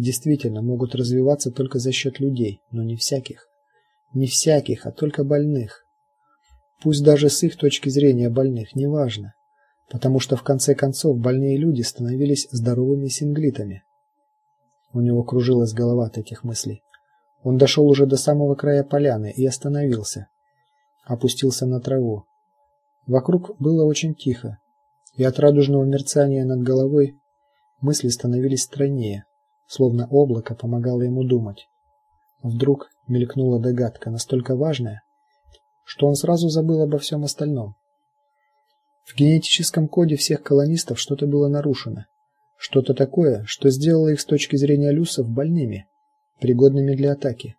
действительно могут развиваться только за счет людей, но не всяких. Не всяких, а только больных. Пусть даже с их точки зрения больных, неважно, потому что в конце концов больные люди становились здоровыми синглитами. У него кружилась голова от этих мыслей. Он дошел уже до самого края поляны и остановился. Опустился на траву. Вокруг было очень тихо, и от радужного мерцания над головой мысли становились стройнее, словно облако помогало ему думать. Вдруг мелькнула догадка, настолько важная, что он сразу забыл обо всем остальном. В генетическом коде всех колонистов что-то было нарушено, что-то такое, что сделало их с точки зрения люсов больными, пригодными для атаки.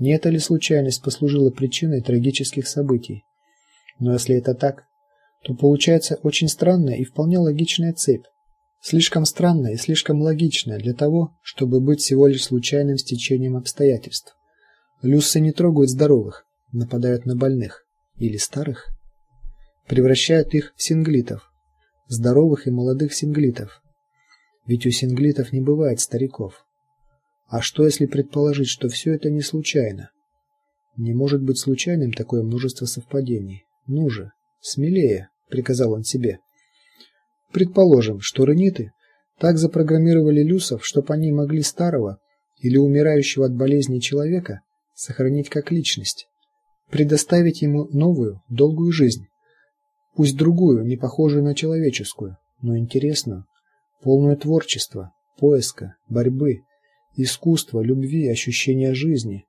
Не это ли случайность послужила причиной трагических событий? Но если это так, то получается очень странная и вполне логичная цепь. Слишком странная и слишком логичная для того, чтобы быть всего лишь случайным стечением обстоятельств. Люсы не трогают здоровых, нападают на больных или старых, превращают их в синглитов, здоровых и молодых синглитов. Ведь у синглитов не бывает стариков. А что если предположить, что все это не случайно? Не может быть случайным такое множество совпадений. Ну же, смелее, приказал он себе. Предположим, что рениты так запрограммировали люсов, чтобы они могли старого или умирающего от болезни человека сохранить как личность, предоставить ему новую, долгую жизнь, пусть другую, не похожую на человеческую, но интересную, полную творчества, поиска, борьбы, искусства, любви, ощущения жизни.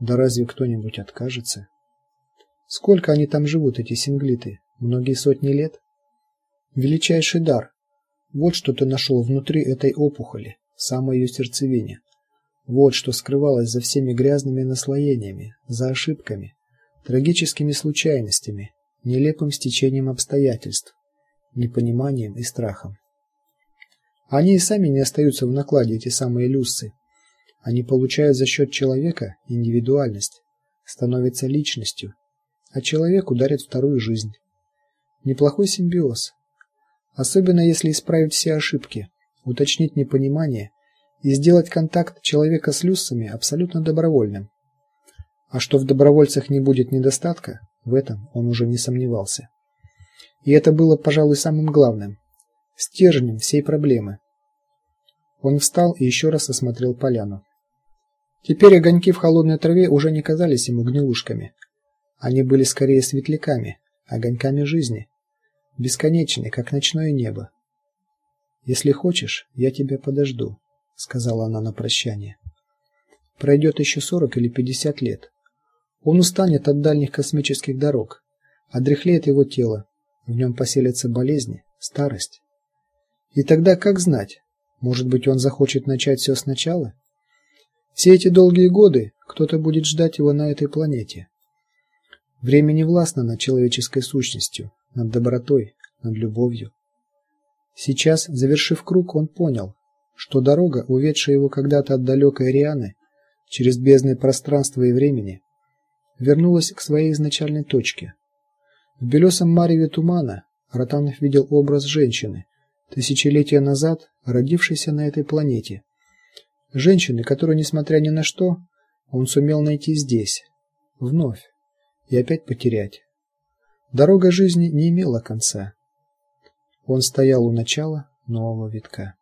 Да разве кто-нибудь откажется? Сколько они там живут эти синглиты? Многие сотни лет. Величайший дар. Вот что ты нашел внутри этой опухоли, в самой ее сердцевине. Вот что скрывалось за всеми грязными наслоениями, за ошибками, трагическими случайностями, нелепым стечением обстоятельств, непониманием и страхом. Они и сами не остаются в накладе эти самые люссы. Они получают за счет человека индивидуальность, становятся личностью, а человек ударит вторую жизнь. Неплохой симбиоз. Особенно если исправить все ошибки, уточнить непонимание и сделать контакт человека с люссами абсолютно добровольным. А что в добровольцах не будет недостатка, в этом он уже не сомневался. И это было, пожалуй, самым главным стержнем всей проблемы. Он встал и еще раз осмотрел поляну. Теперь огоньки в холодной траве уже не казались ему гнилушками. Они были скорее светляками, огоньками жизни, бесконечные, как ночное небо. Если хочешь, я тебя подожду, сказала она на прощание. Пройдет еще сорок или пятьдесят лет. Он устанет от дальних космических дорог, одряхлеет его тело, в нем поселятся болезни, старость. И тогда как знать? Может быть, он захочет начать все сначала? Все эти долгие годы кто-то будет ждать его на этой планете. Время не властно над человеческой сущностью, над добротой, над любовью. Сейчас, завершив круг, он понял, что дорога, уведшая его когда-то от далекой Арианы, через бездны пространства и времени, вернулась к своей изначальной точке. В белесом мареве тумана Ротанов видел образ женщины, тысячелетия назад родившейся на этой планете. Женщины, которую, несмотря ни на что, он сумел найти здесь, вновь, и опять потерять. Дорога жизни не имела конца. Он стоял у начала нового витка.